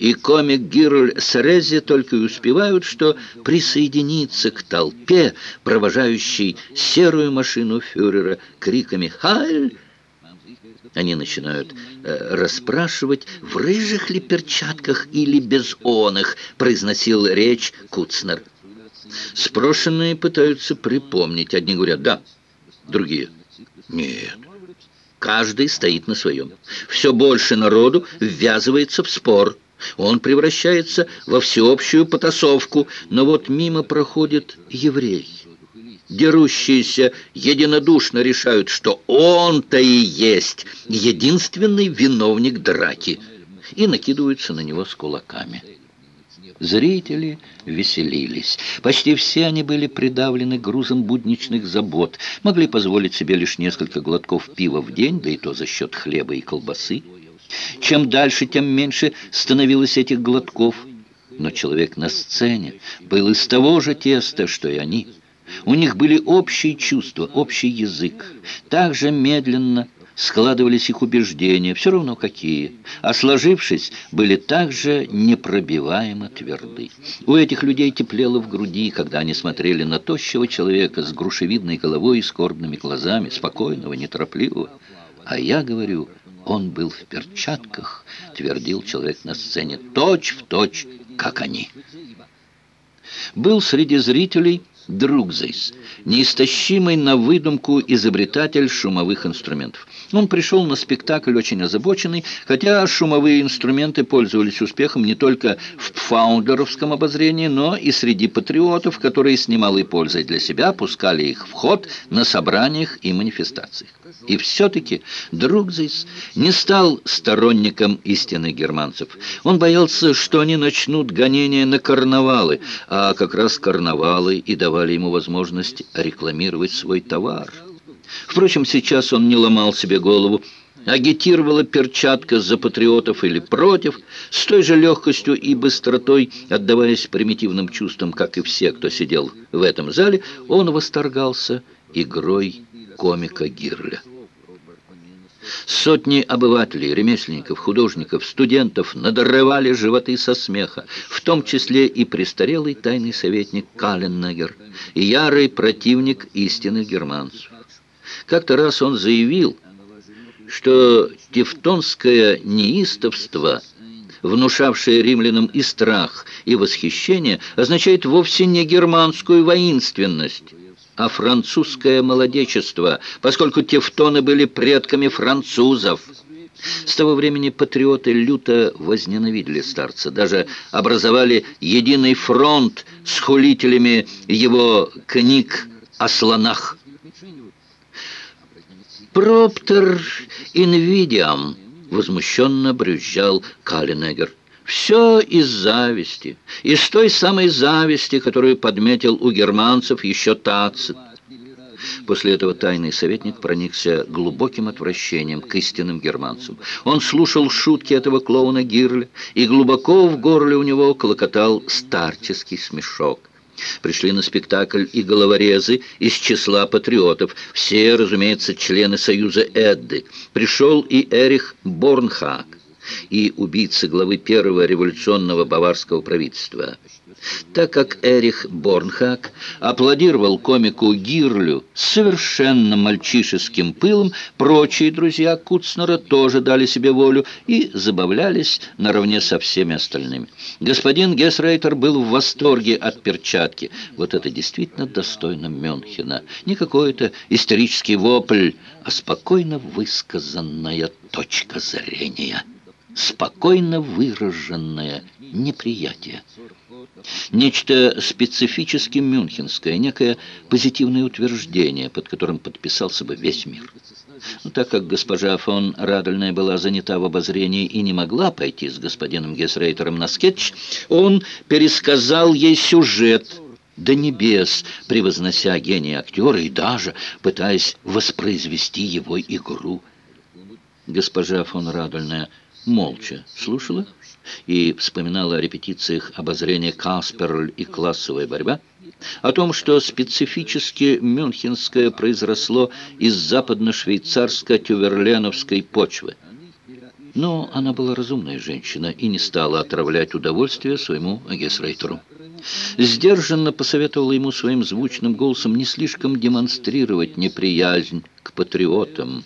и комик Гирль с Рези только и успевают, что присоединиться к толпе, провожающей серую машину фюрера криками «Хайль!» Они начинают э, расспрашивать, в рыжих ли перчатках или без оных, произносил речь Куцнер. Спрошенные пытаются припомнить. Одни говорят «да», другие «нет». Каждый стоит на своем. Все больше народу ввязывается в спор. Он превращается во всеобщую потасовку, но вот мимо проходит еврей. Дерущиеся единодушно решают, что он-то и есть единственный виновник драки, и накидываются на него с кулаками. Зрители веселились. Почти все они были придавлены грузом будничных забот, могли позволить себе лишь несколько глотков пива в день, да и то за счет хлеба и колбасы. Чем дальше, тем меньше становилось этих глотков. Но человек на сцене был из того же теста, что и они. У них были общие чувства, общий язык. Так же медленно складывались их убеждения, все равно какие, а сложившись, были также непробиваемо тверды. У этих людей теплело в груди, когда они смотрели на тощего человека с грушевидной головой и скорбными глазами, спокойного, неторопливого. А я говорю, он был в перчатках, твердил человек на сцене, точь в точь, как они. Был среди зрителей Другзейс, неистощимый на выдумку изобретатель шумовых инструментов. Он пришел на спектакль очень озабоченный, хотя шумовые инструменты пользовались успехом не только в фаундеровском обозрении, но и среди патриотов, которые с немалой пользой для себя пускали их в ход на собраниях и манифестациях. И все-таки Другзейс не стал сторонником истины германцев. Он боялся, что они начнут гонения на карнавалы, а как раз карнавалы и давали ему возможность рекламировать свой товар. Впрочем, сейчас он не ломал себе голову, агитировала перчатка за патриотов или против, с той же легкостью и быстротой, отдаваясь примитивным чувствам, как и все, кто сидел в этом зале, он восторгался игрой комика Гирля. Сотни обывателей, ремесленников, художников, студентов надрывали животы со смеха, в том числе и престарелый тайный советник Каленнегер и ярый противник истинных германцев. Как-то раз он заявил, что тевтонское неистовство, внушавшее римлянам и страх, и восхищение, означает вовсе не германскую воинственность, а французское молодечество, поскольку тевтоны были предками французов. С того времени патриоты люто возненавидели старца, даже образовали единый фронт с хулителями его книг о слонах. «Проптер инвидиам!» — возмущенно брюзжал Калинегер. «Все из зависти, из той самой зависти, которую подметил у германцев еще Тацит». После этого тайный советник проникся глубоким отвращением к истинным германцам. Он слушал шутки этого клоуна Гирля, и глубоко в горле у него клокотал старческий смешок. Пришли на спектакль и головорезы из числа патриотов, все, разумеется, члены Союза Эдды. Пришел и Эрих Борнхак, и убийца главы первого революционного баварского правительства. Так как Эрих Борнхак аплодировал комику Гирлю совершенно мальчишеским пылом, прочие друзья Куцнера тоже дали себе волю и забавлялись наравне со всеми остальными. Господин Гесрейтер был в восторге от перчатки. Вот это действительно достойно Мюнхена. Не какой-то исторический вопль, а спокойно высказанная точка зрения спокойно выраженное неприятие. Нечто специфически мюнхенское, некое позитивное утверждение, под которым подписался бы весь мир. Но так как госпожа фон Радольная была занята в обозрении и не могла пойти с господином Гесрейтером на скетч, он пересказал ей сюжет до небес, превознося гения актера и даже пытаясь воспроизвести его игру. Госпожа фон Радольная молча слушала и вспоминала о репетициях обозрения «Касперль» и «Классовая борьба», о том, что специфически мюнхенское произросло из западно-швейцарско-тюверленовской почвы. Но она была разумная женщина и не стала отравлять удовольствие своему агесрейтеру. Сдержанно посоветовала ему своим звучным голосом не слишком демонстрировать неприязнь к патриотам.